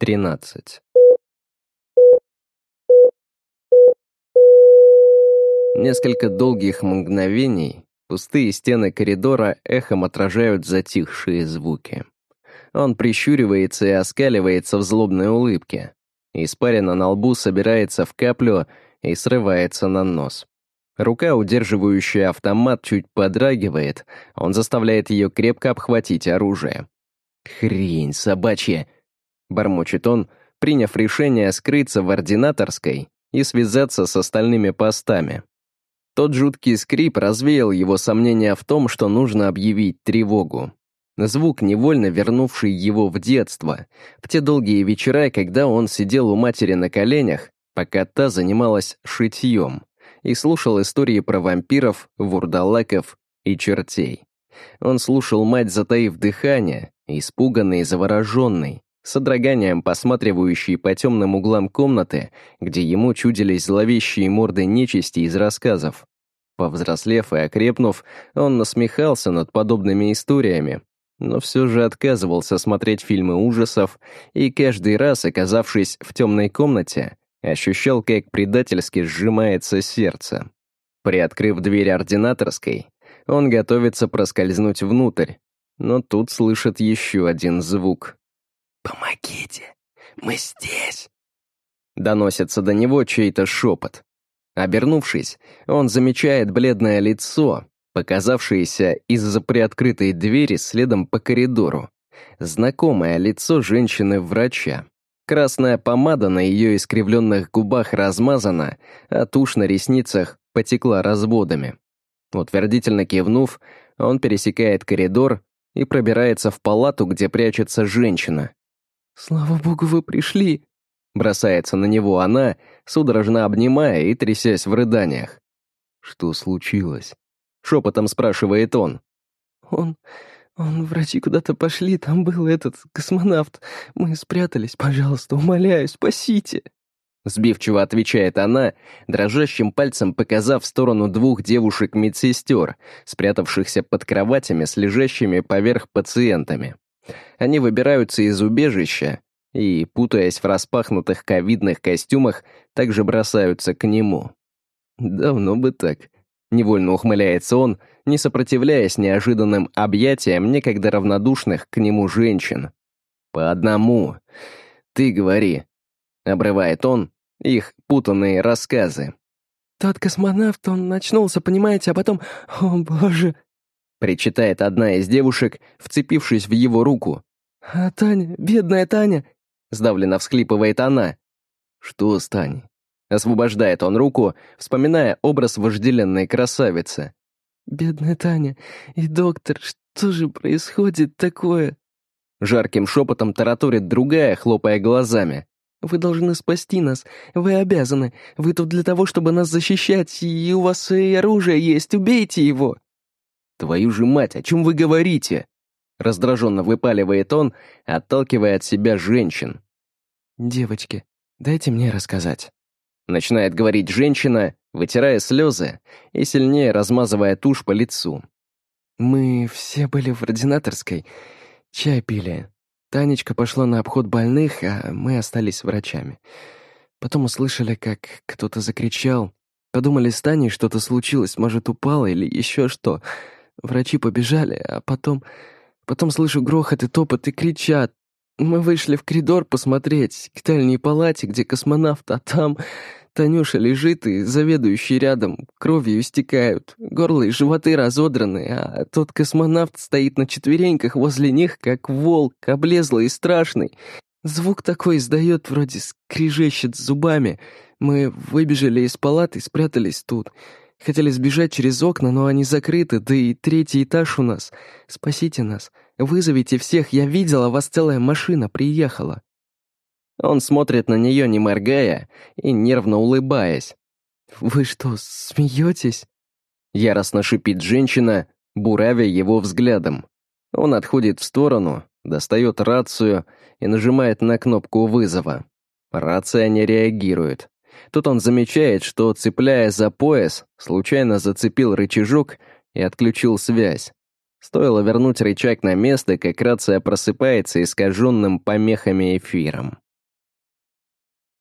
13. Несколько долгих мгновений пустые стены коридора эхом отражают затихшие звуки. Он прищуривается и оскаливается в злобной улыбке. Испарина на лбу собирается в каплю и срывается на нос. Рука, удерживающая автомат, чуть подрагивает, он заставляет ее крепко обхватить оружие. «Хрень собачья!» — бормочет он, приняв решение скрыться в ординаторской и связаться с остальными постами. Тот жуткий скрип развеял его сомнения в том, что нужно объявить тревогу. Звук, невольно вернувший его в детство, в те долгие вечера, когда он сидел у матери на коленях, пока та занималась шитьем, и слушал истории про вампиров, вурдалаков и чертей. Он слушал мать, затаив дыхание, испуганный и завороженный, с содроганием посматривающий по темным углам комнаты, где ему чудились зловещие морды нечисти из рассказов. Повзрослев и окрепнув, он насмехался над подобными историями, но все же отказывался смотреть фильмы ужасов и каждый раз, оказавшись в темной комнате, ощущал, как предательски сжимается сердце. Приоткрыв дверь ординаторской, он готовится проскользнуть внутрь, но тут слышит еще один звук. «Помогите! Мы здесь!» Доносится до него чей-то шепот. Обернувшись, он замечает бледное лицо, показавшееся из-за приоткрытой двери следом по коридору. Знакомое лицо женщины-врача. Красная помада на ее искривленных губах размазана, а тушь на ресницах потекла разводами. Утвердительно кивнув, он пересекает коридор и пробирается в палату, где прячется женщина. «Слава богу, вы пришли!» Бросается на него она, судорожно обнимая и трясясь в рыданиях. «Что случилось?» Шепотом спрашивает он. «Он... он... Врачи куда-то пошли, там был этот космонавт. Мы спрятались, пожалуйста, умоляю, спасите!» Сбивчиво отвечает она, дрожащим пальцем показав в сторону двух девушек-медсестер, спрятавшихся под кроватями с лежащими поверх пациентами. Они выбираются из убежища и, путаясь в распахнутых ковидных костюмах, также бросаются к нему. Давно бы так. Невольно ухмыляется он, не сопротивляясь неожиданным объятиям некогда равнодушных к нему женщин. «По одному. Ты говори», — обрывает он их путанные рассказы. «Тот космонавт, он начнулся, понимаете, а потом... О, боже...» Причитает одна из девушек, вцепившись в его руку. «А Таня, бедная Таня!» Сдавленно всхлипывает она. «Что с Таней?» Освобождает он руку, вспоминая образ вожделенной красавицы. «Бедная Таня и доктор, что же происходит такое?» Жарким шепотом тараторит другая, хлопая глазами. «Вы должны спасти нас. Вы обязаны. Вы тут для того, чтобы нас защищать, и у вас и оружие есть. Убейте его!» «Твою же мать, о чем вы говорите?» Раздраженно выпаливает он, отталкивая от себя женщин. «Девочки, дайте мне рассказать». Начинает говорить женщина, вытирая слезы и сильнее размазывая тушь по лицу. «Мы все были в ординаторской, чай пили. Танечка пошла на обход больных, а мы остались врачами. Потом услышали, как кто-то закричал. Подумали, с Таней что-то случилось, может, упала или еще что. Врачи побежали, а потом... Потом слышу грохот и топот и кричат. Мы вышли в коридор посмотреть, к дальней палате, где космонавт, а там... Танюша лежит, и заведующий рядом кровью истекают, горло и животы разодраны, а тот космонавт стоит на четвереньках возле них, как волк, облезлый и страшный. Звук такой издает, вроде скрежещет зубами. Мы выбежали из палаты и спрятались тут. Хотели сбежать через окна, но они закрыты, да и третий этаж у нас. Спасите нас. Вызовите всех, я видела, вас целая машина приехала». Он смотрит на нее, не моргая и нервно улыбаясь. «Вы что, смеетесь?» Яростно шипит женщина, буравя его взглядом. Он отходит в сторону, достает рацию и нажимает на кнопку вызова. Рация не реагирует. Тут он замечает, что, цепляя за пояс, случайно зацепил рычажок и отключил связь. Стоило вернуть рычаг на место, как рация просыпается искаженным помехами эфиром.